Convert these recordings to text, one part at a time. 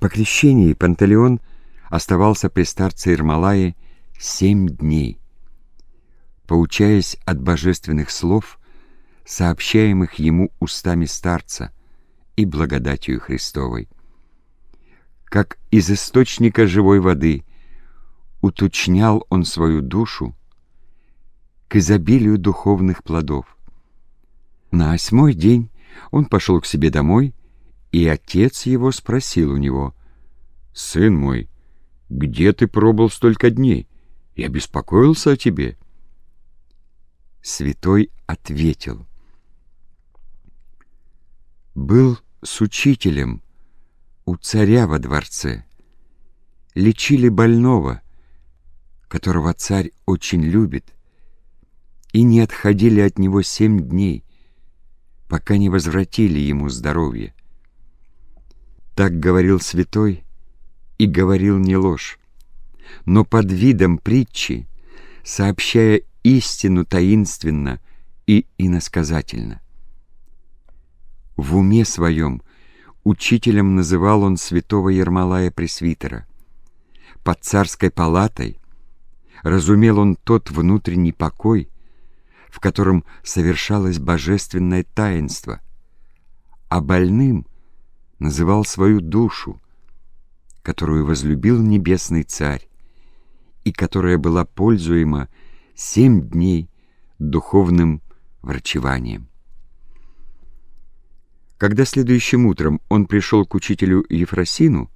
По крещении Пантелеон оставался при старце Ермолае семь дней, поучаясь от божественных слов, сообщаемых ему устами старца и благодатью Христовой. Как из источника живой воды уточнял он свою душу к изобилию духовных плодов. На восьмой день он пошел к себе домой, и отец его спросил у него, «Сын мой, где ты пробыл столько дней? Я беспокоился о тебе». Святой ответил, «Был с учителем у царя во дворце. Лечили больного, которого царь очень любит, и не отходили от него семь дней, пока не возвратили ему здоровье. Так говорил святой и говорил не ложь, но под видом притчи, сообщая истину таинственно и иносказательно. В уме своем учителем называл он святого Ермолая Пресвитера. Под царской палатой разумел он тот внутренний покой, в котором совершалось божественное таинство, а больным называл свою душу, которую возлюбил небесный царь и которая была пользуема семь дней духовным врачеванием. Когда следующим утром он пришел к учителю Ефросину,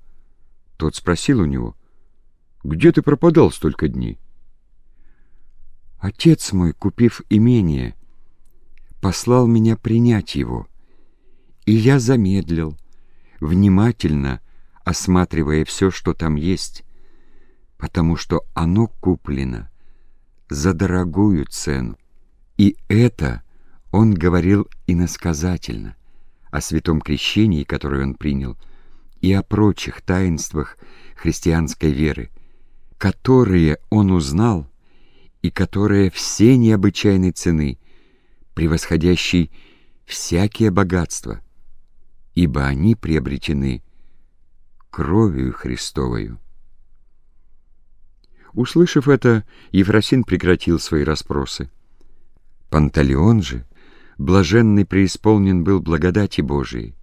тот спросил у него, «Где ты пропадал столько дней?» Отец мой, купив имение, послал меня принять его, и я замедлил, внимательно осматривая все, что там есть, потому что оно куплено за дорогую цену. И это он говорил иносказательно о святом крещении, которое он принял, и о прочих таинствах христианской веры, которые он узнал и которая все необычайной цены, превосходящей всякие богатства, ибо они приобретены кровью Христовою. Услышав это, Ефросин прекратил свои расспросы. Панталеон же, блаженный преисполнен был благодати Божией,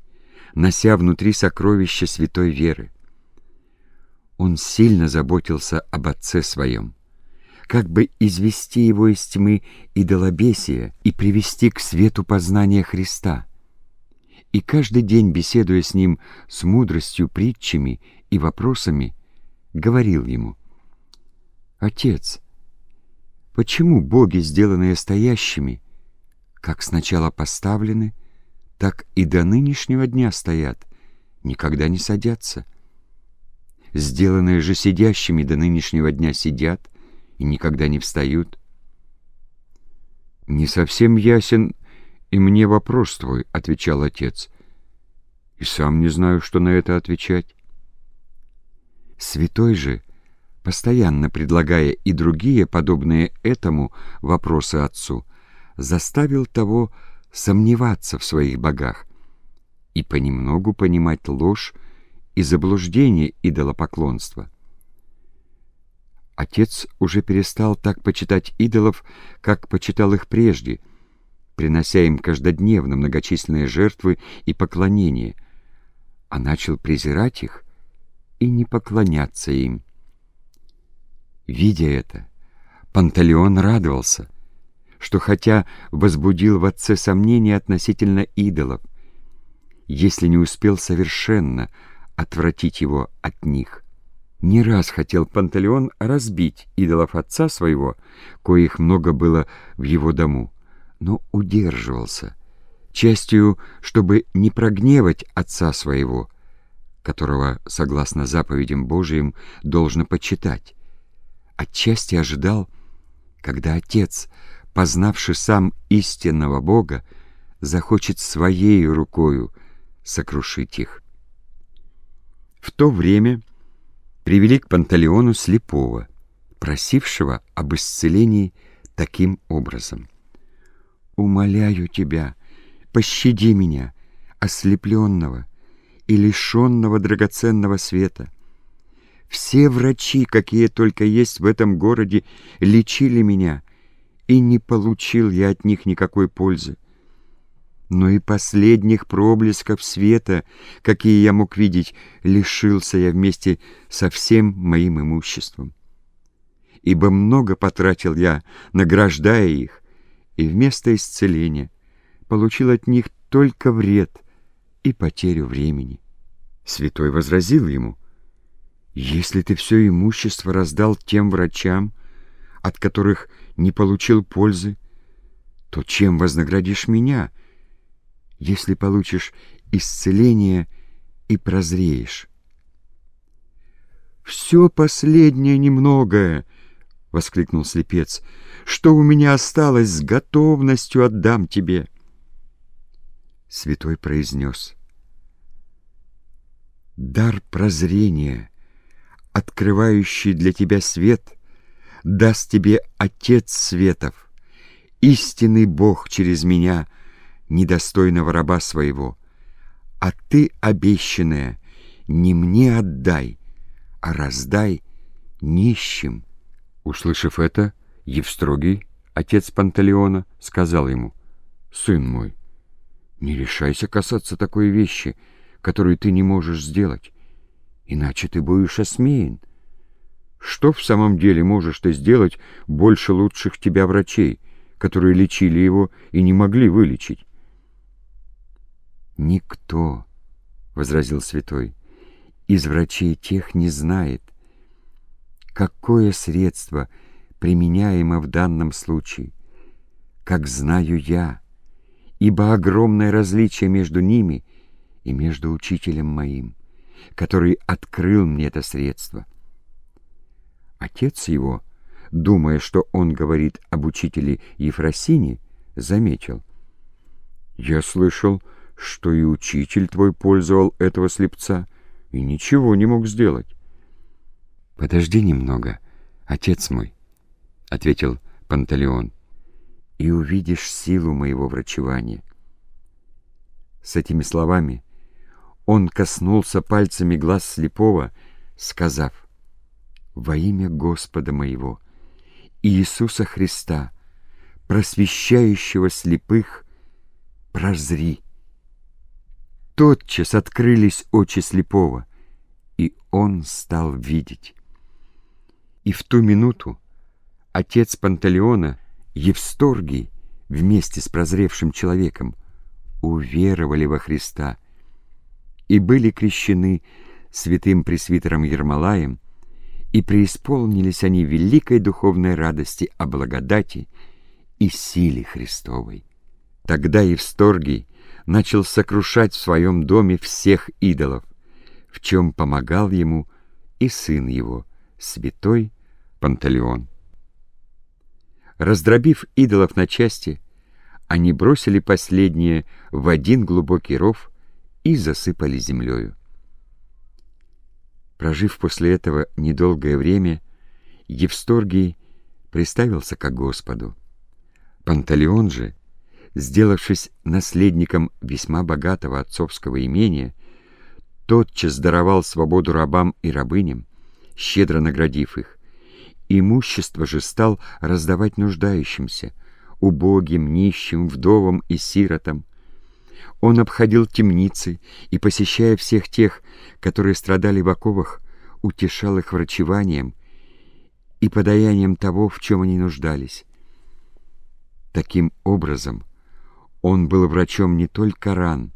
нося внутри сокровища святой веры. Он сильно заботился об отце своем, как бы извести его из тьмы идолобесия и привести к свету познания Христа. И каждый день, беседуя с ним с мудростью, притчами и вопросами, говорил ему, «Отец, почему боги, сделанные стоящими, как сначала поставлены, так и до нынешнего дня стоят, никогда не садятся? Сделанные же сидящими до нынешнего дня сидят, и никогда не встают. «Не совсем ясен и мне вопрос твой», — отвечал отец. «И сам не знаю, что на это отвечать». Святой же, постоянно предлагая и другие, подобные этому, вопросы отцу, заставил того сомневаться в своих богах и понемногу понимать ложь и заблуждение идолопоклонства. Отец уже перестал так почитать идолов, как почитал их прежде, принося им каждодневно многочисленные жертвы и поклонения, а начал презирать их и не поклоняться им. Видя это, Панталеон радовался, что хотя возбудил в отце сомнения относительно идолов, если не успел совершенно отвратить его от них. Не раз хотел Пантелеон разбить идолов отца своего, коих много было в его дому, но удерживался, частью, чтобы не прогневать отца своего, которого, согласно заповедям Божиим, должно почитать. Отчасти ожидал, когда отец, познавший сам истинного Бога, захочет своей рукою сокрушить их. В то время привели к Панталеону слепого, просившего об исцелении таким образом. «Умоляю тебя, пощади меня, ослепленного, и лишенного драгоценного света. Все врачи, какие только есть в этом городе, лечили меня, и не получил я от них никакой пользы. Но и последних проблесков света, какие я мог видеть, лишился я вместе со всем моим имуществом. Ибо много потратил я, награждая их, и вместо исцеления получил от них только вред и потерю времени. Святой возразил ему, «Если ты все имущество раздал тем врачам, от которых не получил пользы, то чем вознаградишь меня, если получишь исцеление и прозреешь?» «Все последнее немногое!» — воскликнул слепец. «Что у меня осталось, с готовностью отдам тебе!» Святой произнес. «Дар прозрения, открывающий для тебя свет, даст тебе Отец Светов, истинный Бог через меня, недостойного раба своего. А ты, обещанная, не мне отдай, а раздай нищим». Услышав это, Евстрогий, отец Пантелеона, сказал ему, «Сын мой, не решайся касаться такой вещи, которую ты не можешь сделать, иначе ты будешь осмеян. Что в самом деле можешь ты сделать больше лучших тебя врачей, которые лечили его и не могли вылечить?» «Никто», — возразил святой, — «из врачей тех не знает, какое средство применяемо в данном случае, как знаю я, ибо огромное различие между ними и между учителем моим, который открыл мне это средство. Отец его, думая, что он говорит об учителе Ефросине, заметил. «Я слышал, что и учитель твой пользовал этого слепца и ничего не мог сделать. «Подожди немного, отец мой», — ответил Пантелеон, — «и увидишь силу моего врачевания». С этими словами он коснулся пальцами глаз слепого, сказав, «Во имя Господа моего, Иисуса Христа, просвещающего слепых, прозри». Тотчас открылись очи слепого, и он стал видеть. И в ту минуту отец Пантелеона, Евсторгий, вместе с прозревшим человеком, уверовали во Христа и были крещены святым пресвитером Ермолаем, и преисполнились они великой духовной радости о благодати и силе Христовой. Тогда Евсторгий начал сокрушать в своем доме всех идолов, в чем помогал ему и сын его, святой Пантелеон. Раздробив идолов на части, они бросили последние в один глубокий ров и засыпали землею. Прожив после этого недолгое время, Евсторгий приставился к Господу. Пантелеон же, сделавшись наследником весьма богатого отцовского имения, тотчас даровал свободу рабам и рабыням, щедро наградив их. Имущество же стал раздавать нуждающимся, убогим, нищим, вдовам и сиротам. Он обходил темницы и, посещая всех тех, которые страдали в оковах, утешал их врачеванием и подаянием того, в чем они нуждались. Таким образом, он был врачом не только ран,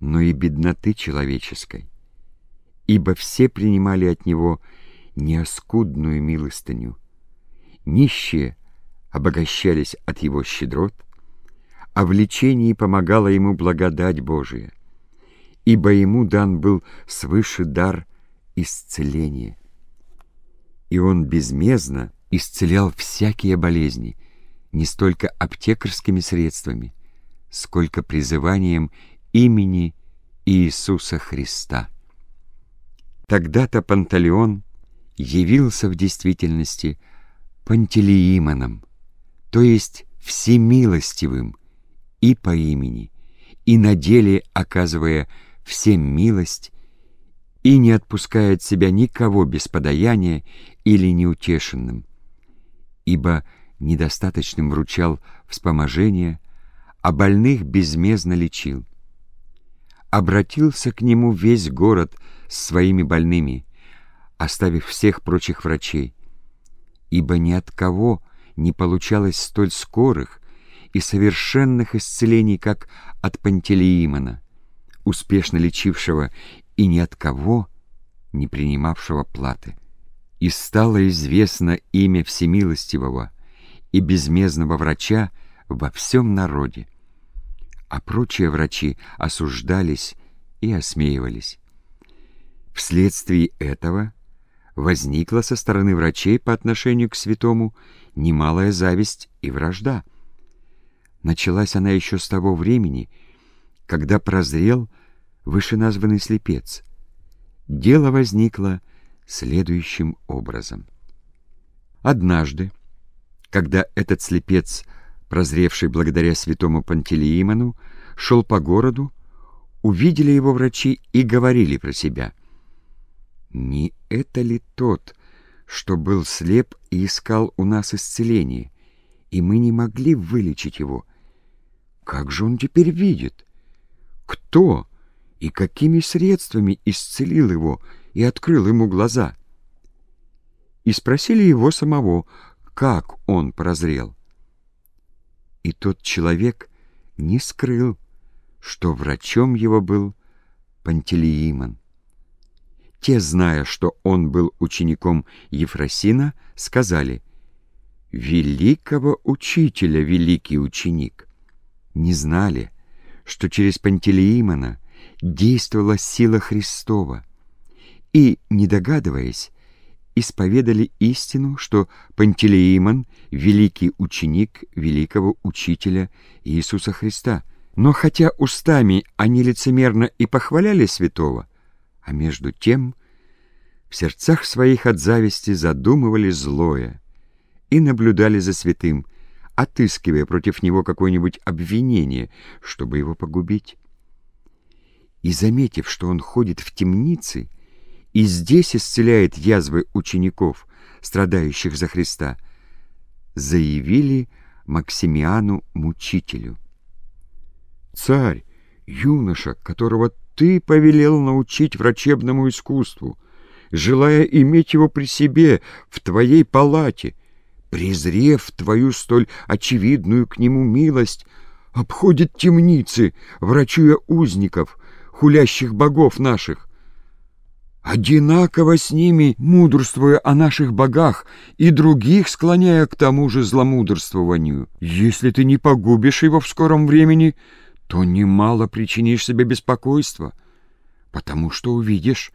но и бедноты человеческой ибо все принимали от него неоскудную милостыню. Нищие обогащались от его щедрот, а в лечении помогала ему благодать Божия, ибо ему дан был свыше дар исцеления. И он безмездно исцелял всякие болезни, не столько аптекарскими средствами, сколько призыванием имени Иисуса Христа. Тогда-то Пантелеон явился в действительности Пантелеимоном, то есть всемилостивым и по имени, и на деле оказывая всем милость и не отпускает себя никого без подаяния или неутешенным, ибо недостаточным вручал вспоможение, а больных безмездно лечил. Обратился к нему весь город с своими больными, оставив всех прочих врачей, ибо ни от кого не получалось столь скорых и совершенных исцелений, как от Пантелеимона, успешно лечившего и ни от кого не принимавшего платы. И стало известно имя Всемилостивого и безмездного врача во всем народе, а прочие врачи осуждались и осмеивались. Вследствие этого возникла со стороны врачей по отношению к святому немалая зависть и вражда. Началась она еще с того времени, когда прозрел вышеназванный слепец. Дело возникло следующим образом. Однажды, когда этот слепец, прозревший благодаря святому Пантелеимону, шел по городу, увидели его врачи и говорили про себя. «Не это ли тот, что был слеп и искал у нас исцеление, и мы не могли вылечить его? Как же он теперь видит? Кто и какими средствами исцелил его и открыл ему глаза?» И спросили его самого, как он прозрел. И тот человек не скрыл, что врачом его был Пантелеимон. Те, зная, что он был учеником Ефросина, сказали «Великого учителя великий ученик». Не знали, что через Пантелеимона действовала сила Христова, и, не догадываясь, исповедали истину, что Пантелеимон — великий ученик великого учителя Иисуса Христа. Но хотя устами они лицемерно и похваляли святого, а между тем в сердцах своих от зависти задумывали злое и наблюдали за святым, отыскивая против него какое-нибудь обвинение, чтобы его погубить. И, заметив, что он ходит в темнице, и здесь исцеляет язвы учеников, страдающих за Христа, заявили Максимиану Мучителю. «Царь, юноша, которого ты повелел научить врачебному искусству, желая иметь его при себе в твоей палате, презрев твою столь очевидную к нему милость, обходит темницы, врачуя узников, хулящих богов наших, одинаково с ними мудрствуя о наших богах и других склоняя к тому же зломудрствованию. Если ты не погубишь его в скором времени, то немало причинишь себе беспокойства, потому что увидишь,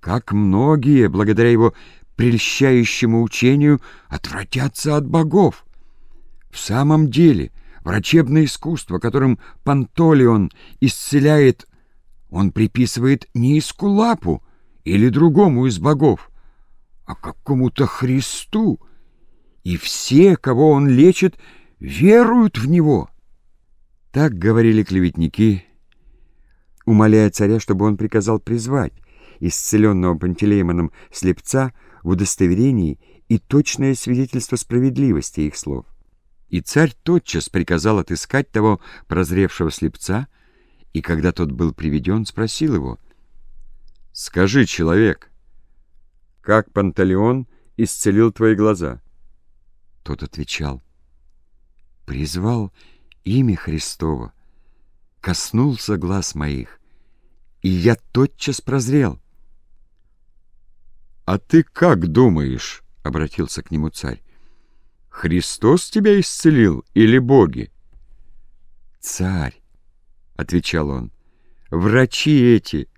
как многие, благодаря его прельщающему учению, отвратятся от богов. В самом деле, врачебное искусство, которым Пантолеон исцеляет, он приписывает не Искулапу, или другому из богов, а какому-то Христу, и все, кого он лечит, веруют в него. Так говорили клеветники, умоляя царя, чтобы он приказал призвать исцеленного Пантелеймоном слепца в удостоверении и точное свидетельство справедливости их слов. И царь тотчас приказал отыскать того прозревшего слепца, и когда тот был приведен, спросил его — Скажи, человек, как Панталеон исцелил твои глаза? Тот отвечал, призвал имя Христово, коснулся глаз моих, и я тотчас прозрел. «А ты как думаешь?» — обратился к нему царь. «Христос тебя исцелил или боги?» «Царь», — отвечал он, — «врачи эти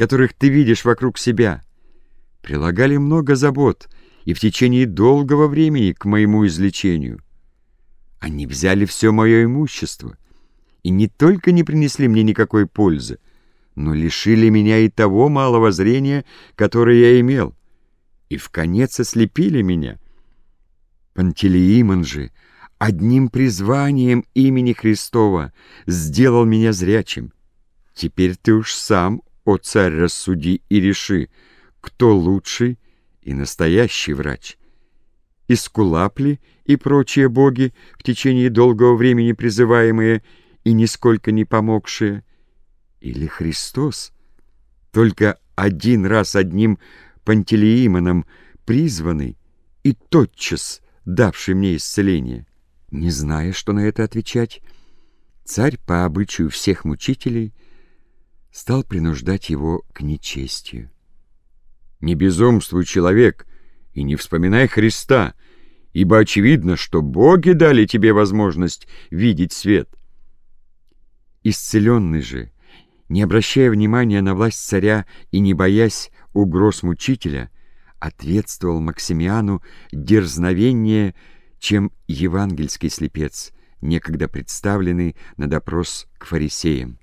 которых ты видишь вокруг себя, прилагали много забот и в течение долгого времени к моему излечению. Они взяли все мое имущество и не только не принесли мне никакой пользы, но лишили меня и того малого зрения, которое я имел, и в конец ослепили меня. Пантелеимон же одним призванием имени Христова сделал меня зрячим. Теперь ты уж сам, о царь, рассуди и реши, кто лучший и настоящий врач. Искулапли и прочие боги, в течение долгого времени призываемые и нисколько не помогшие, или Христос, только один раз одним Пантелеимоном призванный и тотчас давший мне исцеление. Не зная, что на это отвечать, царь по обычаю всех мучителей стал принуждать его к нечестию. «Не безумствуй, человек, и не вспоминай Христа, ибо очевидно, что боги дали тебе возможность видеть свет». Исцеленный же, не обращая внимания на власть царя и не боясь угроз мучителя, ответствовал Максимиану дерзновение, чем евангельский слепец, некогда представленный на допрос к фарисеям.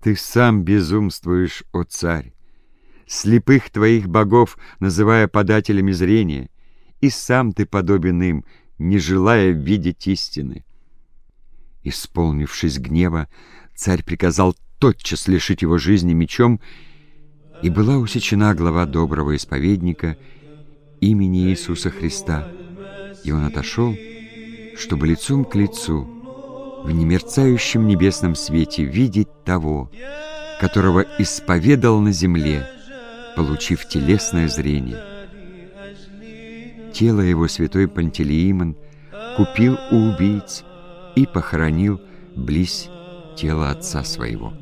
«Ты сам безумствуешь, о царь, слепых твоих богов называя подателями зрения, и сам ты подобен им, не желая видеть истины». Исполнившись гнева, царь приказал тотчас лишить его жизни мечом, и была усечена глава доброго исповедника имени Иисуса Христа, и он отошел, чтобы лицом к лицу в немерцающем небесном свете видеть того, которого исповедал на земле, получив телесное зрение. Тело его святой Пантелеимон купил у убийц и похоронил близ тела отца своего.